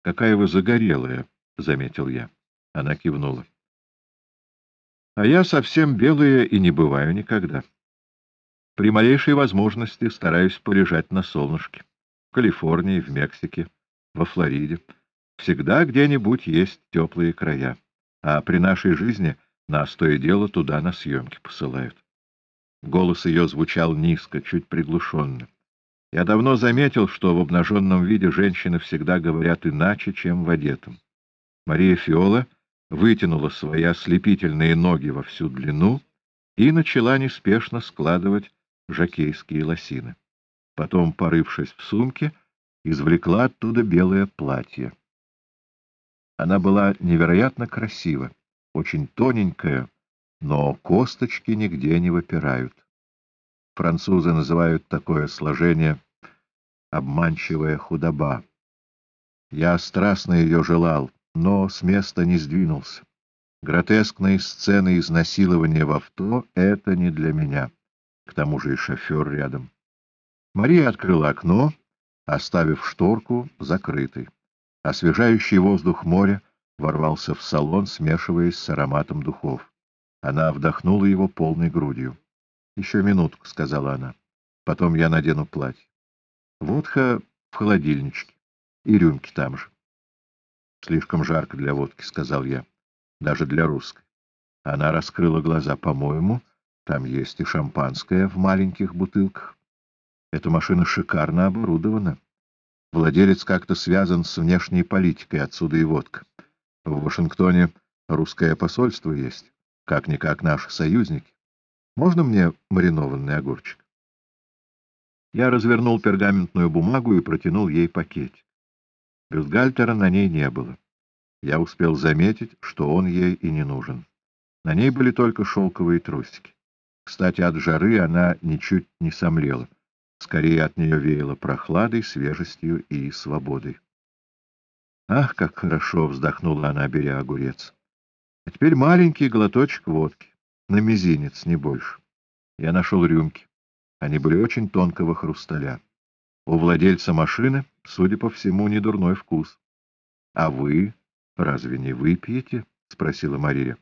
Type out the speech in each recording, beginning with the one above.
— Какая вы загорелая, — заметил я. Она кивнула. — А я совсем белая и не бываю никогда. При малейшей возможности стараюсь полежать на солнышке. В Калифорнии, в Мексике, во Флориде. Всегда где-нибудь есть теплые края. А при нашей жизни нас то и дело туда на съемки посылают. Голос ее звучал низко, чуть приглушенно. Я давно заметил, что в обнаженном виде женщины всегда говорят иначе, чем в одетом. Мария Фиола вытянула свои ослепительные ноги во всю длину и начала неспешно складывать жакейские лосины. Потом, порывшись в сумке, извлекла оттуда белое платье. Она была невероятно красива, очень тоненькая, но косточки нигде не выпирают. Французы называют такое сложение обманчивая худоба. Я страстно ее желал, но с места не сдвинулся. Гротескные сцены изнасилования в авто — это не для меня. К тому же и шофер рядом. Мария открыла окно, оставив шторку закрытой. Освежающий воздух моря ворвался в салон, смешиваясь с ароматом духов. Она вдохнула его полной грудью. — Еще минутку, — сказала она. — Потом я надену платье. Водка в холодильничке. И рюмки там же. — Слишком жарко для водки, — сказал я. Даже для русской. Она раскрыла глаза. По-моему, там есть и шампанское в маленьких бутылках. Эта машина шикарно оборудована. Владелец как-то связан с внешней политикой, отсюда и водка. В Вашингтоне русское посольство есть, как-никак наши союзники. Можно мне маринованный огурчик? Я развернул пергаментную бумагу и протянул ей пакетик. Бюстгальтера на ней не было. Я успел заметить, что он ей и не нужен. На ней были только шелковые трусики. Кстати, от жары она ничуть не сомлела. Скорее от нее веяло прохладой, свежестью и свободой. «Ах, как хорошо!» — вздохнула она, беря огурец. «А теперь маленький глоточек водки, на мизинец, не больше. Я нашел рюмки. Они были очень тонкого хрусталя. У владельца машины, судя по всему, не дурной вкус. — А вы разве не выпьете? — спросила Мария.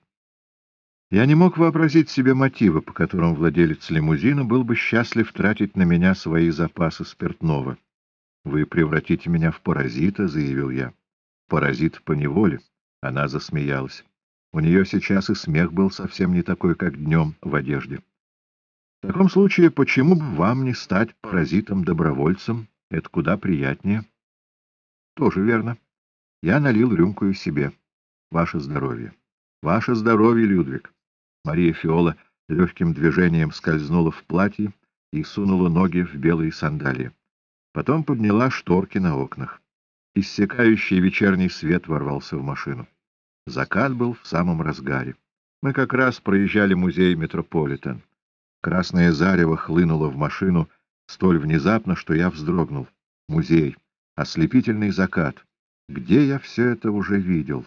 Я не мог вообразить себе мотива, по которым владелец лимузина был бы счастлив тратить на меня свои запасы спиртного. — Вы превратите меня в паразита, — заявил я. — Паразит по неволе. Она засмеялась. У нее сейчас и смех был совсем не такой, как днем в одежде. В таком случае, почему бы вам не стать паразитом-добровольцем? Это куда приятнее. Тоже верно. Я налил рюмку и себе. Ваше здоровье. Ваше здоровье, Людвиг. Мария Фиола легким движением скользнула в платье и сунула ноги в белые сандалии. Потом подняла шторки на окнах. Иссякающий вечерний свет ворвался в машину. Закат был в самом разгаре. Мы как раз проезжали музей Метрополитен. Красное зарево хлынуло в машину столь внезапно, что я вздрогнул. Музей. Ослепительный закат. Где я все это уже видел?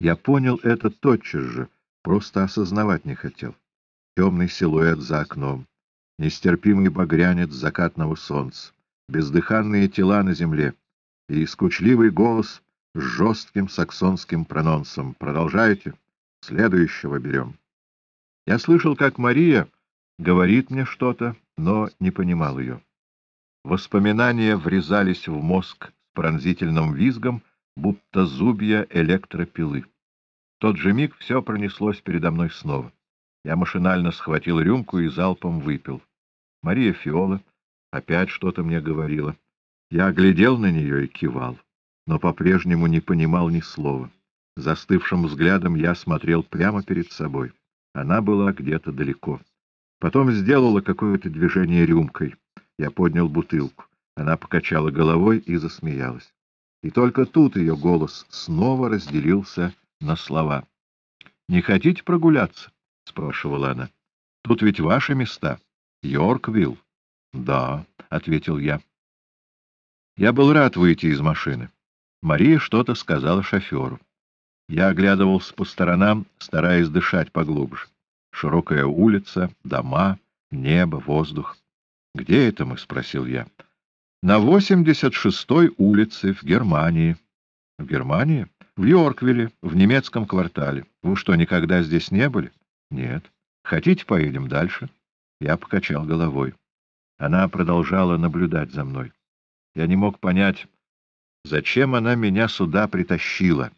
Я понял это тотчас же, просто осознавать не хотел. Темный силуэт за окном, нестерпимый багрянец закатного солнца, бездыханные тела на земле и скучливый голос с жестким саксонским прононсом. Продолжайте. Следующего берем. Я слышал, как Мария говорит мне что-то, но не понимал ее. Воспоминания врезались в мозг с пронзительным визгом, будто зубья электропилы. В тот же миг все пронеслось передо мной снова. Я машинально схватил рюмку и залпом выпил. Мария Фиола опять что-то мне говорила. Я глядел на нее и кивал, но по-прежнему не понимал ни слова. Застывшим взглядом я смотрел прямо перед собой. Она была где-то далеко. Потом сделала какое-то движение рюмкой. Я поднял бутылку. Она покачала головой и засмеялась. И только тут ее голос снова разделился на слова. — Не хотите прогуляться? — спрашивала она. — Тут ведь ваши места. Йорквилл. — Да, — ответил я. Я был рад выйти из машины. Мария что-то сказала шоферу. Я оглядывался по сторонам, стараясь дышать поглубже. Широкая улица, дома, небо, воздух. — Где это мы? — спросил я. — На 86-й улице в Германии, В Германии? В Йорквилле, в немецком квартале. Вы что, никогда здесь не были? Нет. Хотите, поедем дальше? Я покачал головой. Она продолжала наблюдать за мной. Я не мог понять, зачем она меня сюда притащила,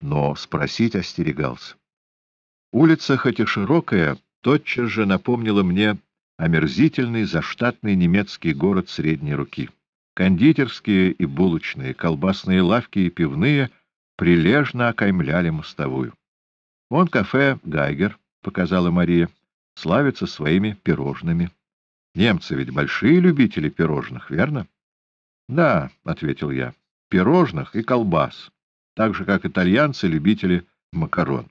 но спросить остерегался. Улица, хоть и широкая, тотчас же напомнила мне омерзительный заштатный немецкий город средней руки. Кондитерские и булочные, колбасные лавки и пивные прилежно окаймляли мостовую. «Вон кафе «Гайгер», — показала Мария, — славится своими пирожными. Немцы ведь большие любители пирожных, верно? — Да, — ответил я, — пирожных и колбас, так же, как итальянцы любители макарон.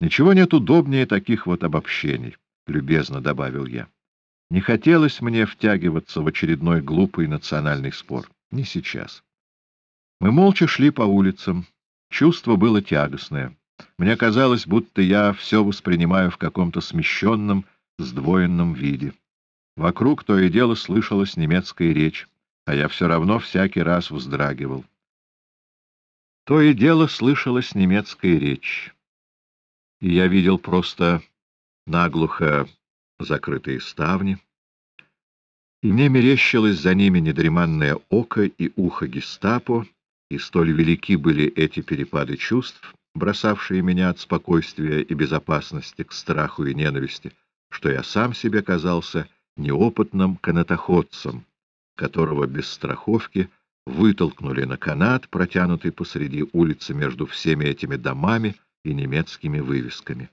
Ничего нет удобнее таких вот обобщений, — любезно добавил я. Не хотелось мне втягиваться в очередной глупый национальный спор. Не сейчас. Мы молча шли по улицам. Чувство было тягостное. Мне казалось, будто я все воспринимаю в каком-то смещенном, сдвоенном виде. Вокруг то и дело слышалась немецкая речь, а я все равно всякий раз вздрагивал. То и дело слышалась немецкая речь, и я видел просто наглухо закрытые ставни, и мне мерещилось за ними недреманное око и ухо гестапо, и столь велики были эти перепады чувств, бросавшие меня от спокойствия и безопасности к страху и ненависти, что я сам себе казался неопытным канатоходцем, которого без страховки вытолкнули на канат, протянутый посреди улицы между всеми этими домами и немецкими вывесками.